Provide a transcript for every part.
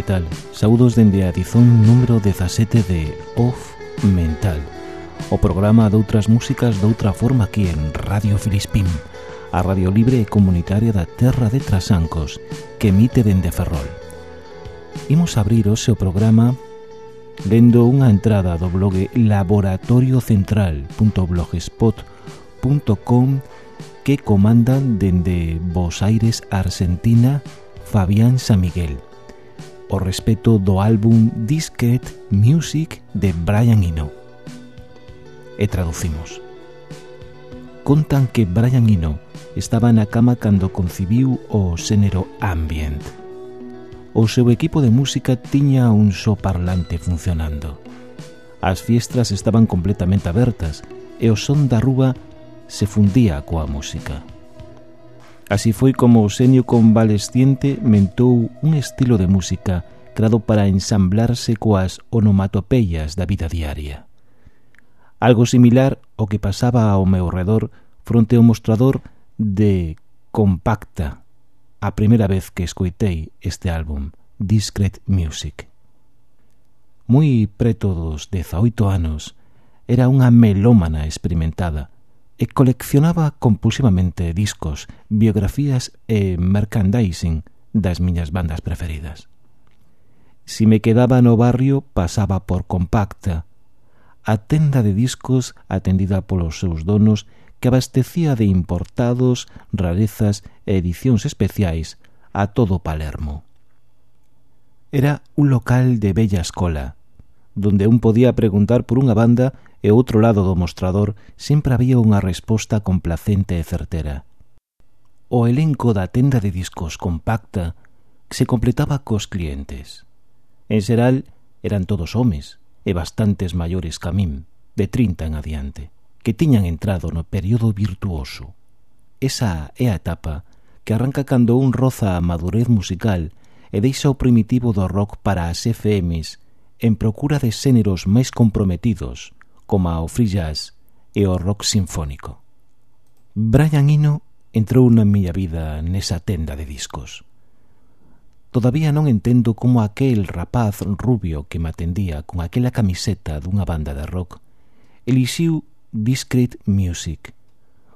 que tal? Saudos dende a edición número 17 de Off Mental O programa doutras músicas doutra forma aquí en Radio Filispín A radio libre e comunitaria da Terra de Trasancos Que emite dende Ferrol Imos abrir o seu programa lendo unha entrada do blog laboratoriocentral.blogspot.com que comandan dende Bos Aires, Argentina, Fabián San Miguel o respecto do álbum Discret Music de Brian Eno. E traducimos. Contan que Brian Eno estaba na cama cando concibiu o xénero ambient. O seu equipo de música tiña un só parlante funcionando. As fiestras estaban completamente abertas e o son da rúa se fundía coa música. Así foi como Osenio Convalesciente mentou un estilo de música creado para ensamblarse coas onomatopeias da vida diaria. Algo similar ao que pasaba ao meu redor fronte ao mostrador de Compacta, a primeira vez que escoitei este álbum, Discret Music. Moi preto dos 18 anos, era unha melómana experimentada, e coleccionaba compulsivamente discos, biografías e merchandising das miñas bandas preferidas. Si me quedaba no barrio, pasaba por compacta, a tenda de discos atendida polos seus donos que abastecía de importados, rarezas e edicións especiais a todo Palermo. Era un local de bella escola, donde un podía preguntar por unha banda e outro lado do mostrador sempre había unha resposta complacente e certera. O elenco da tenda de discos compacta se completaba cos clientes. En xeral, eran todos homes e bastantes maiores ca min, de 30 en adiante, que tiñan entrado no período virtuoso. Esa é a etapa que arranca cando un roza a madurez musical e deixa o primitivo do rock para as FMs en procura de xéneros máis comprometidos, coma o free jazz e o rock sinfónico. Brian Eno entrou na miña vida nesa tenda de discos. Todavía non entendo como aquel rapaz rubio que me atendía con aquela camiseta dunha banda de rock elixiu Discreet Music,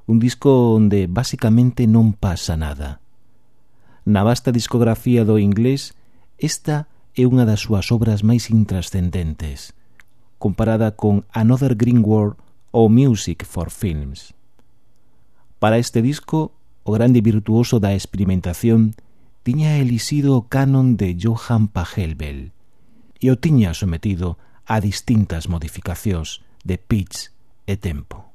un disco onde basicamente non pasa nada. Na vasta discografía do inglés, esta é unha das súas obras máis intrascendentes, comparada con Another Green World ou Music for Films. Para este disco, o grande virtuoso da experimentación tiña elixido o canon de Johann Pachelbel e o tiña sometido a distintas modificacións de pitch e tempo.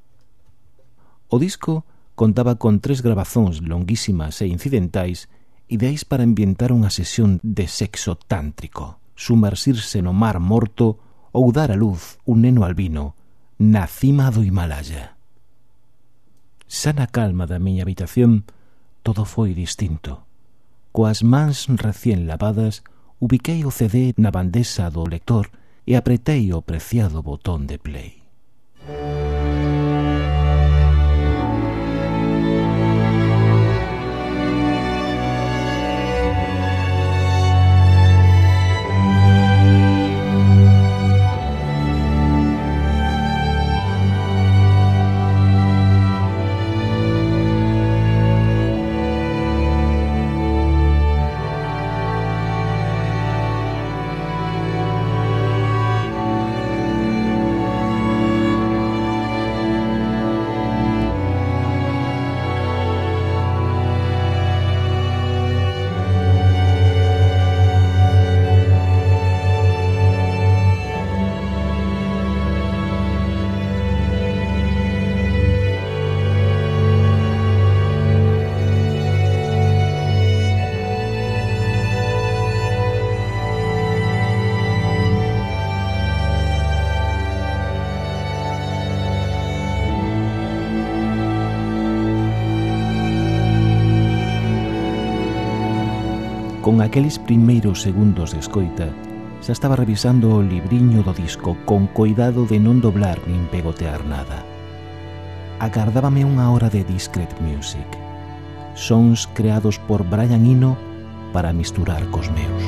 O disco contaba con tres grabazóns longuísimas e incidentais ideais para ambientar unha sesión de sexo tántrico, sumersirse no mar morto ou dar a luz un neno albino na cima do Himalaya. Xa na calma da miña habitación todo foi distinto. Coas mans recién lavadas ubiquei o CD na bandesa do lector e apretei o preciado botón de play. Con aqueles primeiros segundos de escoita, xa estaba revisando o libriño do disco con coidado de non doblar nin pegotear nada. Agardábame unha hora de discret music. Sons creados por Brian Eno para misturar cos meus.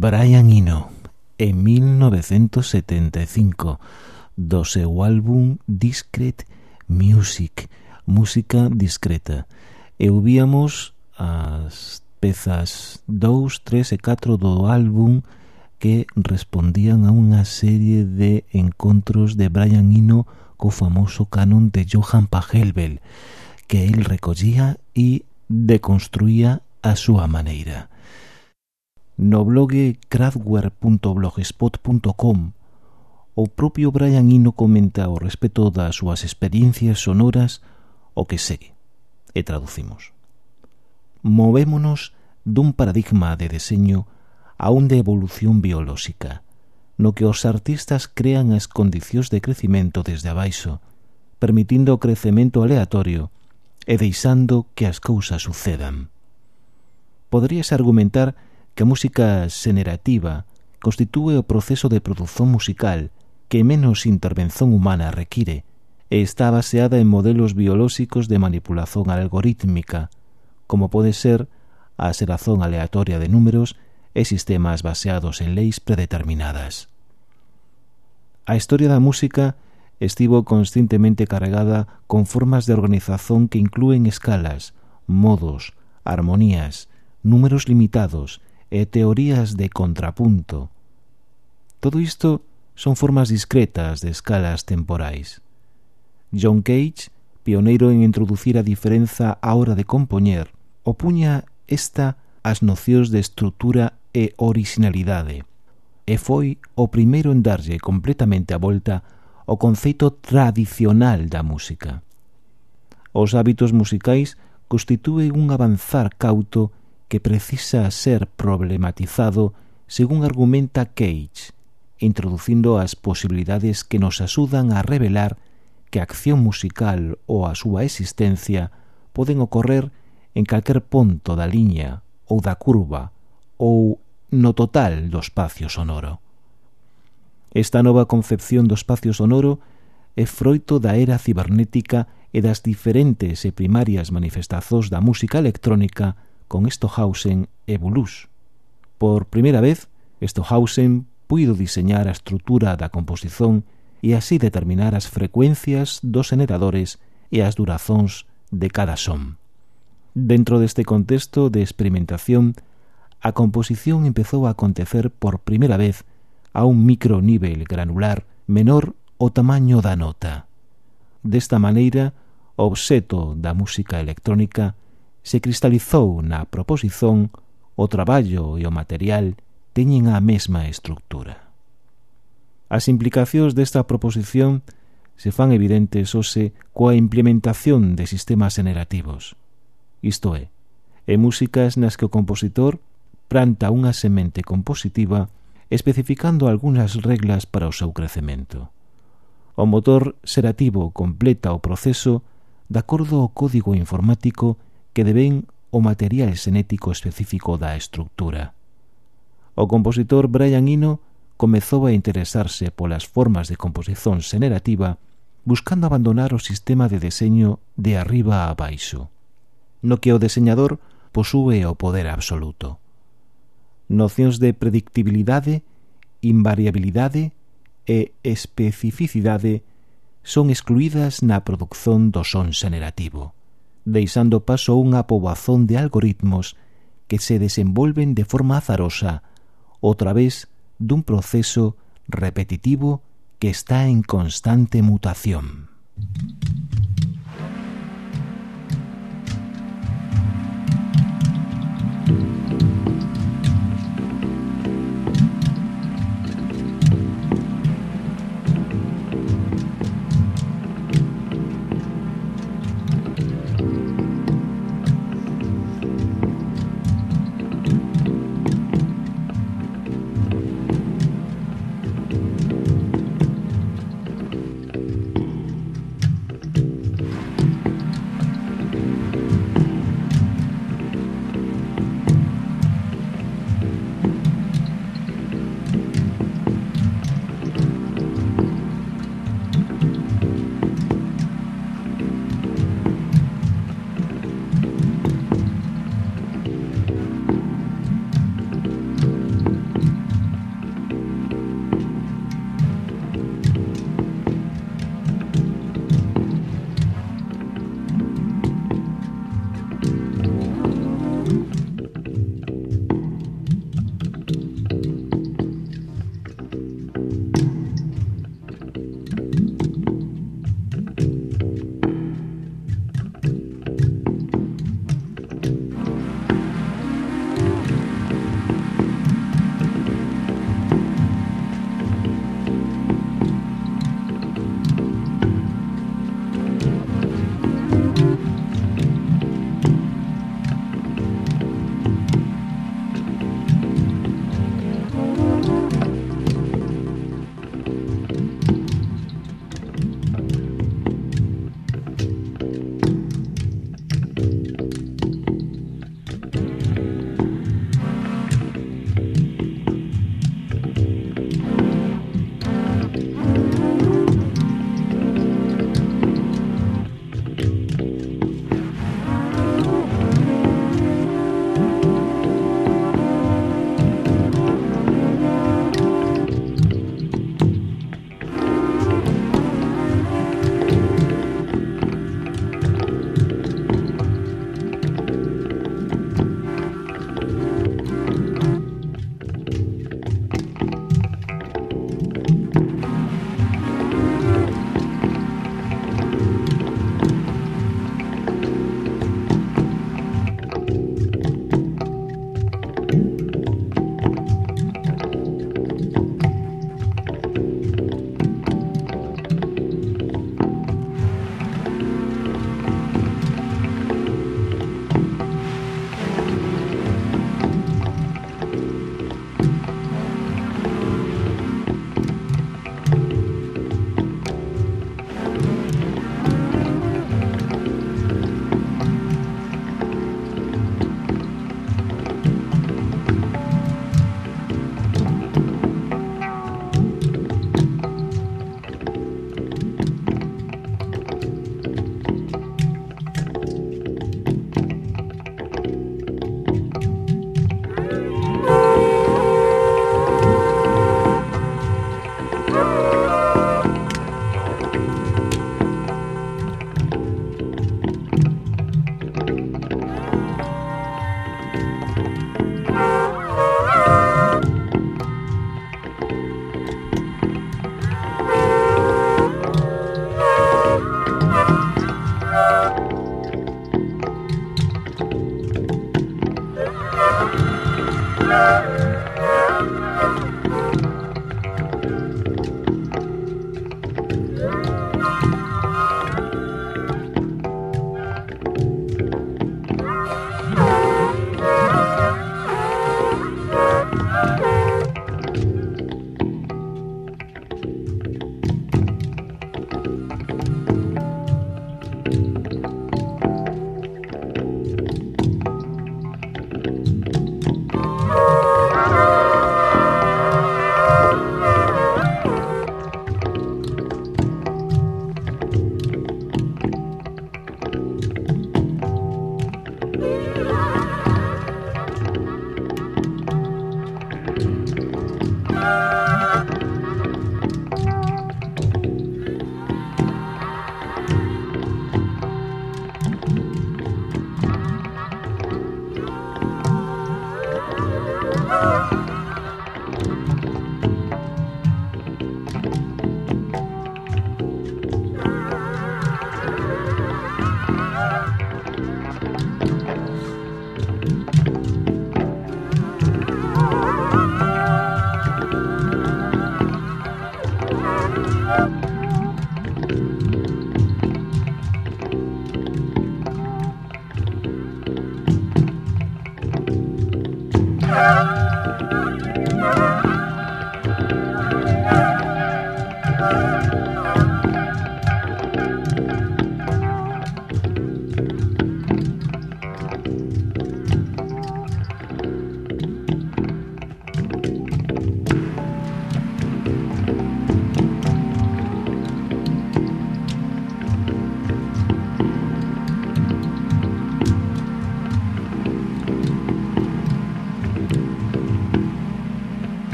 Brian Eno en 1975 do seu álbum Discret Music, Música Discreta. E ouvíamos as pezas 2, 3 e 4 do álbum que respondían a unha serie de encontros de Brian Eno co famoso canon de Johann Pachelbel que el recollía e deconstruía a súa maneira no blog craftware.blogspot.com o propio Brian Eno comenta o respecto das súas experiencias sonoras o que segue, e traducimos. Movémonos dun paradigma de deseño a un de evolución biolóxica, no que os artistas crean as condicións de crecimento desde abaixo, permitindo o crecemento aleatorio e deixando que as cousas sucedan. Poderíase argumentar que que a música xenerativa constitúe o proceso de produción musical que menos intervención humana require e está baseada en modelos biolóxicos de manipulación algorítmica, como pode ser a xeración aleatoria de números e sistemas baseados en leis predeterminadas. A historia da música estivo conscientemente cargada con formas de organización que inclúen escalas, modos, armonías, números limitados e teorías de contrapunto. Todo isto son formas discretas de escalas temporais. John Cage, pioneiro en introducir a diferenza á hora de compoñer, opuña esta as nocións de estrutura e originalidade, e foi o primeiro en darlle completamente a volta ao conceito tradicional da música. Os hábitos musicais constitúen un avanzar cauto que precisa ser problematizado según argumenta Cage, introducindo as posibilidades que nos axudan a revelar que a acción musical ou a súa existencia poden ocorrer en calquer ponto da liña ou da curva ou no total do espacio sonoro. Esta nova concepción do espacio sonoro é froito da era cibernética e das diferentes e primarias manifestazóns da música electrónica con Stohausen e Boulous. Por primeira vez, Stohausen puido diseñar a estrutura da composición e así determinar as frecuencias dos generadores e as durazóns de cada son. Dentro deste contexto de experimentación, a composición empezou a acontecer por primeira vez a un micronível granular menor o tamaño da nota. Desta maneira, o obxeto da música electrónica se cristalizou na proposición o traballo e o material teñen a mesma estructura. As implicacións desta proposición se fan evidentes hoxe coa implementación de sistemas generativos, isto é, e músicas nas que o compositor planta unha semente compositiva especificando algunhas reglas para o seu crecemento. O motor serativo completa o proceso de acordo ao código informático que deben o material xenético específico da estructura. O compositor Brian Eno comezou a interesarse polas formas de composición xenerativa buscando abandonar o sistema de deseño de arriba a baixo, no que o deseñador posúe o poder absoluto. Nocións de predictibilidade, invariabilidade e especificidade son excluídas na produción do son xenerativo deixando paso a unha pobazón de algoritmos que se desenvolven de forma azarosa, ou través dun proceso repetitivo que está en constante mutación.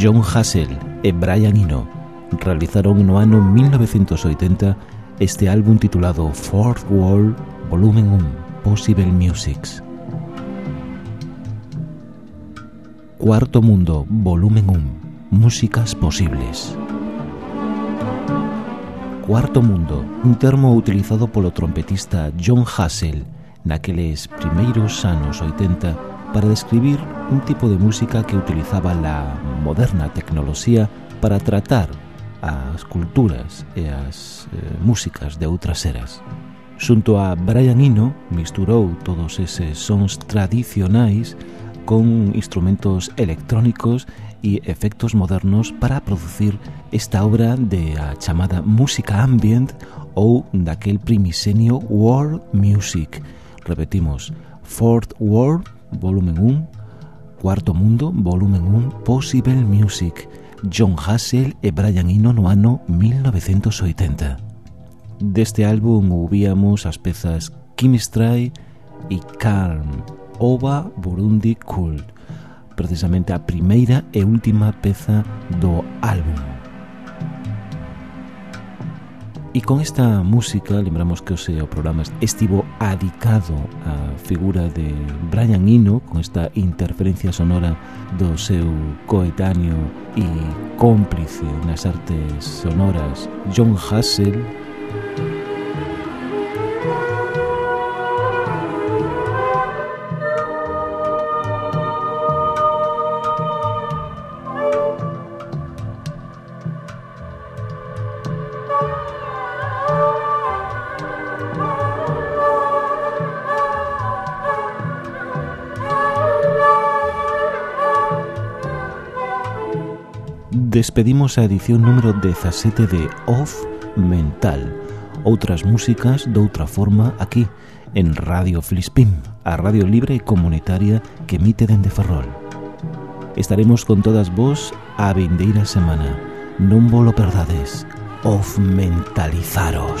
John Hassel e Brian Eno realizaron no ano 1980 este álbum titulado Fourth Wall Volumen 1 Possible Musics. Cuarto Mundo Volumen 1 Músicas Posibles. Cuarto Mundo, un termo utilizado polo trompetista John Hassel naqueles primeiros anos 80 para describir un tipo de música que utilizaba la moderna tecnoloxía para tratar as culturas e as eh, músicas de outras eras. Xunto a Brian Eno misturou todos eses sons tradicionais con instrumentos electrónicos e efectos modernos para producir esta obra de a chamada música ambient ou daquel primisenio world music. Repetimos, Fourth World, volumen 1, Cuarto Mundo, volumen 1, Possible Music, John Hassel e Brian Eno no ano 1980. Deste álbum ouvíamos as pezas Kimistrai e Calm, Ova Burundi Cult, precisamente a primeira e última peza do álbum. E con esta música, lembramos que o o programa estivo adicado á figura de Brian Eno con esta interferencia sonora do seu coetáneo e cómplice nas artes sonoras John Hassel despedimos a edición número 17 de Off Mental. Outras músicas doutra forma aquí, en Radio Flispim, a radio libre e comunitaria que emite dende Ferrol. Estaremos con todas vos a vindeira semana. Non volo perdades. Off mentalizaros.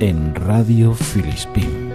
En Radio Filispín.